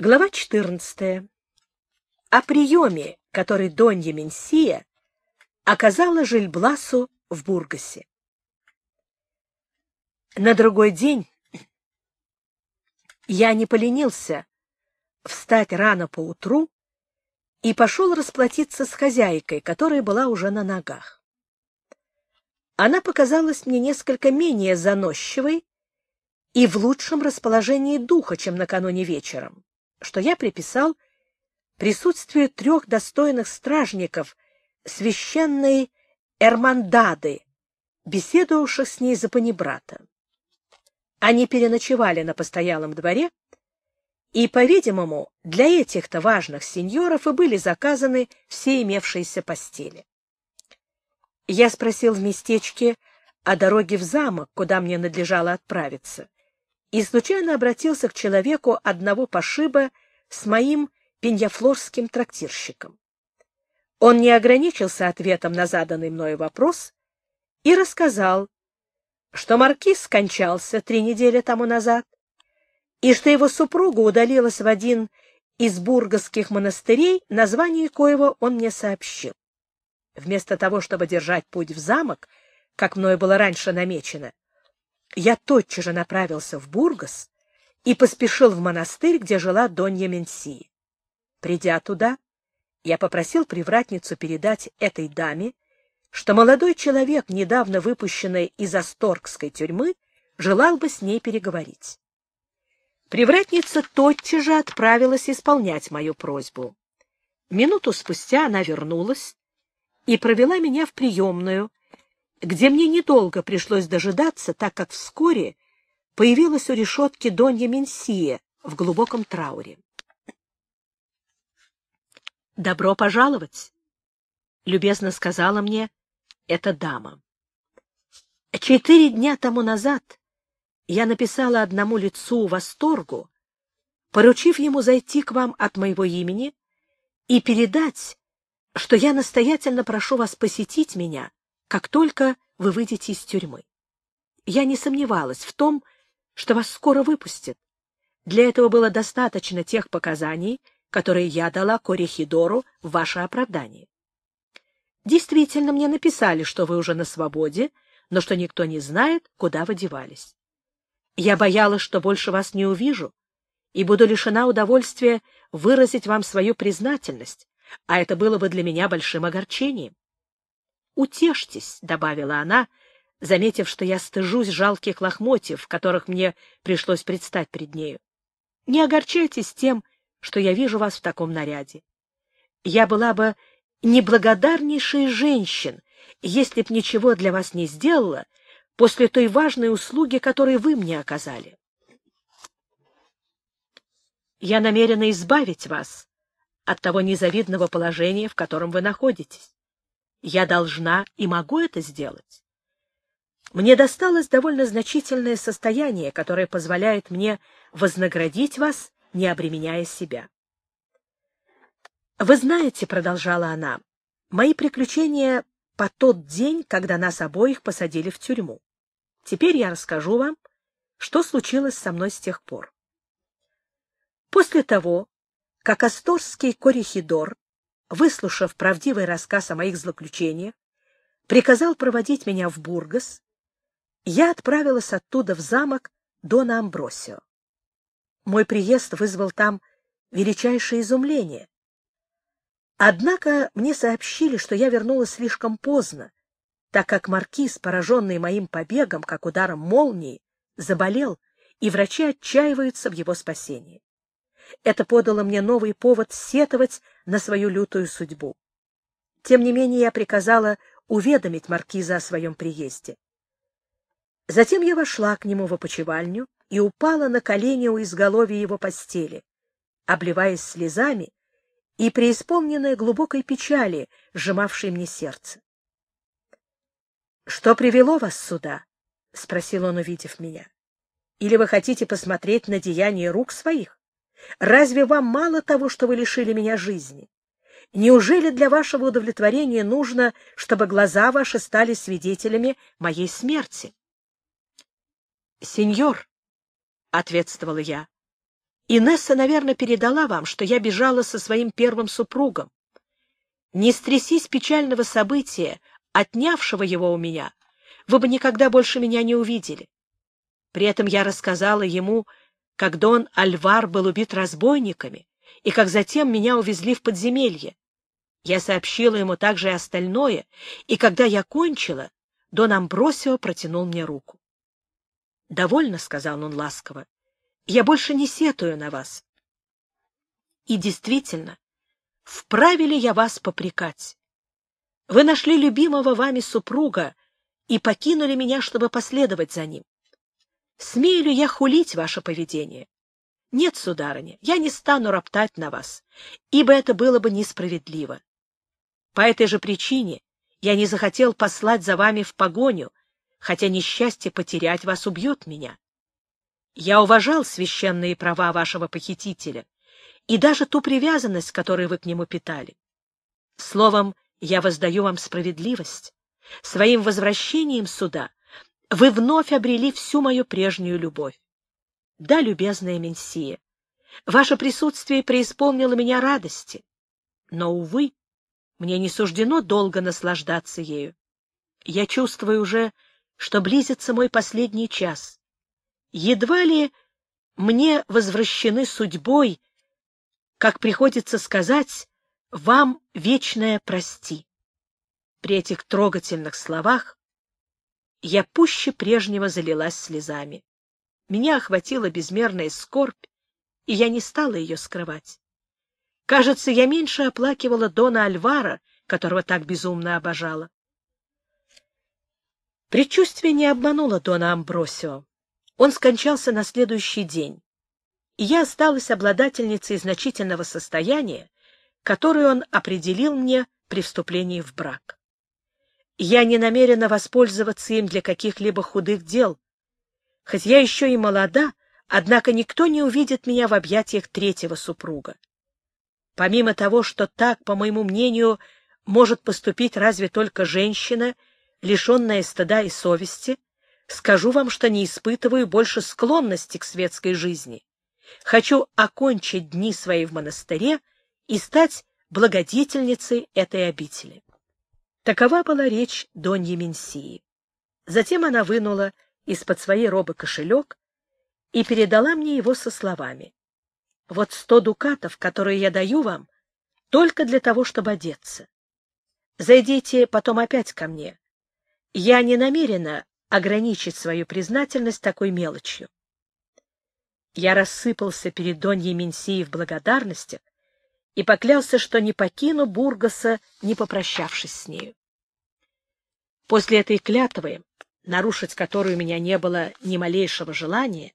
Глава 14. О приеме, который Донья Менсия оказала Жильбласу в Бургасе. На другой день я не поленился встать рано поутру и пошел расплатиться с хозяйкой, которая была уже на ногах. Она показалась мне несколько менее заносчивой и в лучшем расположении духа, чем накануне вечером что я приписал присутствию трех достойных стражников священной Эрмандады, беседовавших с ней за панибрата. Они переночевали на постоялом дворе, и, по-видимому, для этих-то важных сеньоров и были заказаны все имевшиеся постели. Я спросил в местечке о дороге в замок, куда мне надлежало отправиться, и случайно обратился к человеку одного пошиба с моим пеньяфлорским трактирщиком. Он не ограничился ответом на заданный мною вопрос и рассказал, что маркиз скончался три недели тому назад, и что его супруга удалилась в один из бургасских монастырей, название коего он мне сообщил. Вместо того, чтобы держать путь в замок, как мною было раньше намечено, я тотчас же направился в Бургас и поспешил в монастырь, где жила Донья Менсии. Придя туда, я попросил привратницу передать этой даме, что молодой человек, недавно выпущенный из Асторгской тюрьмы, желал бы с ней переговорить. Привратница тотчас же отправилась исполнять мою просьбу. Минуту спустя она вернулась и провела меня в приемную, где мне недолго пришлось дожидаться, так как вскоре появилась у решетки Донья Менсия в глубоком трауре. «Добро пожаловать!» — любезно сказала мне эта дама. Четыре дня тому назад я написала одному лицу восторгу, поручив ему зайти к вам от моего имени и передать, что я настоятельно прошу вас посетить меня как только вы выйдете из тюрьмы. Я не сомневалась в том, что вас скоро выпустят. Для этого было достаточно тех показаний, которые я дала Корихидору в ваше оправдание. Действительно, мне написали, что вы уже на свободе, но что никто не знает, куда вы девались. Я боялась, что больше вас не увижу, и буду лишена удовольствия выразить вам свою признательность, а это было бы для меня большим огорчением. «Утешьтесь», — добавила она, заметив, что я стыжусь жалких лохмотьев, в которых мне пришлось предстать перед нею. «Не огорчайтесь тем, что я вижу вас в таком наряде. Я была бы неблагодарнейшей женщин, если б ничего для вас не сделала после той важной услуги, которую вы мне оказали. Я намерена избавить вас от того незавидного положения, в котором вы находитесь. Я должна и могу это сделать. Мне досталось довольно значительное состояние, которое позволяет мне вознаградить вас, не обременяя себя. «Вы знаете, — продолжала она, — мои приключения по тот день, когда нас обоих посадили в тюрьму. Теперь я расскажу вам, что случилось со мной с тех пор. После того, как Асторский корихидор выслушав правдивый рассказ о моих злоключениях, приказал проводить меня в Бургас, я отправилась оттуда в замок Дона Амбросио. Мой приезд вызвал там величайшее изумление. Однако мне сообщили, что я вернулась слишком поздно, так как маркиз, пораженный моим побегом, как ударом молнии, заболел, и врачи отчаиваются в его спасении. Это подало мне новый повод сетовать на свою лютую судьбу. Тем не менее я приказала уведомить маркиза о своем приезде. Затем я вошла к нему в опочивальню и упала на колени у изголовья его постели, обливаясь слезами и преисполненная глубокой печали, сжимавшей мне сердце. — Что привело вас сюда? — спросил он, увидев меня. — Или вы хотите посмотреть на деяния рук своих? Разве вам мало того, что вы лишили меня жизни? Неужели для вашего удовлетворения нужно, чтобы глаза ваши стали свидетелями моей смерти? — Сеньор, — ответствовала я, Инесса, наверное, передала вам, что я бежала со своим первым супругом. Не стрясись печального события, отнявшего его у меня, вы бы никогда больше меня не увидели. При этом я рассказала ему, как Дон Альвар был убит разбойниками, и как затем меня увезли в подземелье. Я сообщила ему также и остальное, и когда я кончила, Дон Амбросио протянул мне руку. — Довольно, — сказал он ласково, — я больше не сетую на вас. И действительно, вправе ли я вас попрекать? Вы нашли любимого вами супруга и покинули меня, чтобы последовать за ним. Смею ли я хулить ваше поведение? Нет, сударыня, я не стану роптать на вас, ибо это было бы несправедливо. По этой же причине я не захотел послать за вами в погоню, хотя несчастье потерять вас убьет меня. Я уважал священные права вашего похитителя и даже ту привязанность, которую вы к нему питали. Словом, я воздаю вам справедливость. Своим возвращением сюда вы вновь обрели всю мою прежнюю любовь. Да, любезная Менсия, ваше присутствие преисполнило меня радости. Но, увы, мне не суждено долго наслаждаться ею. Я чувствую уже, что близится мой последний час. Едва ли мне возвращены судьбой, как приходится сказать, вам вечное прости. При этих трогательных словах я пуще прежнего залилась слезами. Меня охватила безмерная скорбь, и я не стала ее скрывать. Кажется, я меньше оплакивала Дона Альвара, которого так безумно обожала. Предчувствие не обмануло Дона Амбросио. Он скончался на следующий день, и я осталась обладательницей значительного состояния, которое он определил мне при вступлении в брак. Я не намерена воспользоваться им для каких-либо худых дел. Хоть я еще и молода, однако никто не увидит меня в объятиях третьего супруга. Помимо того, что так, по моему мнению, может поступить разве только женщина, лишенная стыда и совести, скажу вам, что не испытываю больше склонности к светской жизни. Хочу окончить дни свои в монастыре и стать благодетельницей этой обители. Такова была речь Доньи Менсии. Затем она вынула из-под своей робы кошелек и передала мне его со словами. «Вот сто дукатов, которые я даю вам, только для того, чтобы одеться. Зайдите потом опять ко мне. Я не намерена ограничить свою признательность такой мелочью». Я рассыпался перед Доньей Менсией в благодарностях и поклялся, что не покину Бургаса, не попрощавшись с нею. После этой клятвы, нарушить которую у меня не было ни малейшего желания,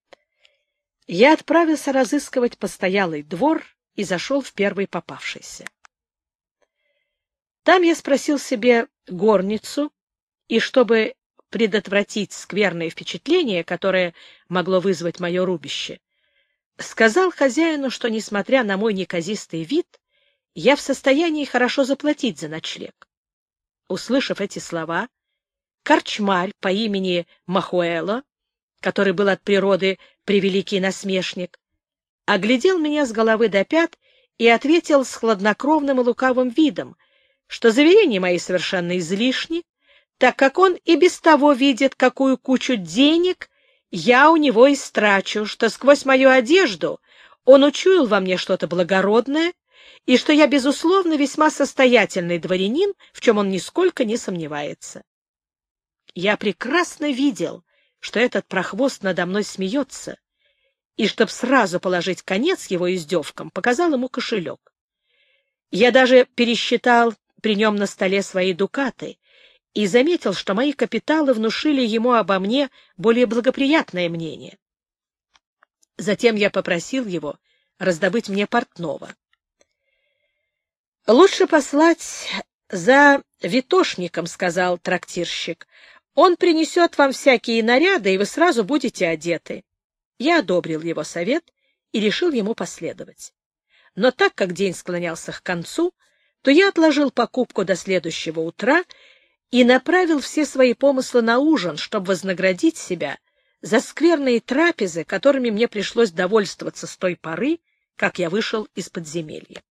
я отправился разыскивать постоялый двор и зашел в первый попавшийся. Там я спросил себе горницу, и чтобы предотвратить скверное впечатление, которое могло вызвать мое рубище, сказал хозяину, что, несмотря на мой неказистый вид, я в состоянии хорошо заплатить за ночлег. Услышав эти слова, корчмарь по имени Махуэло, который был от природы превеликий насмешник, оглядел меня с головы до пят и ответил с хладнокровным и лукавым видом, что заверения мои совершенно излишни, так как он и без того видит, какую кучу денег я у него истрачу, что сквозь мою одежду он учуял во мне что-то благородное, и что я, безусловно, весьма состоятельный дворянин, в чем он нисколько не сомневается. Я прекрасно видел, что этот прохвост надо мной смеется, и, чтоб сразу положить конец его издевкам, показал ему кошелек. Я даже пересчитал при нем на столе свои дукаты и заметил, что мои капиталы внушили ему обо мне более благоприятное мнение. Затем я попросил его раздобыть мне портного. — Лучше послать за витошником, — сказал трактирщик. — Он принесет вам всякие наряды, и вы сразу будете одеты. Я одобрил его совет и решил ему последовать. Но так как день склонялся к концу, то я отложил покупку до следующего утра и направил все свои помыслы на ужин, чтобы вознаградить себя за скверные трапезы, которыми мне пришлось довольствоваться с той поры, как я вышел из подземелья.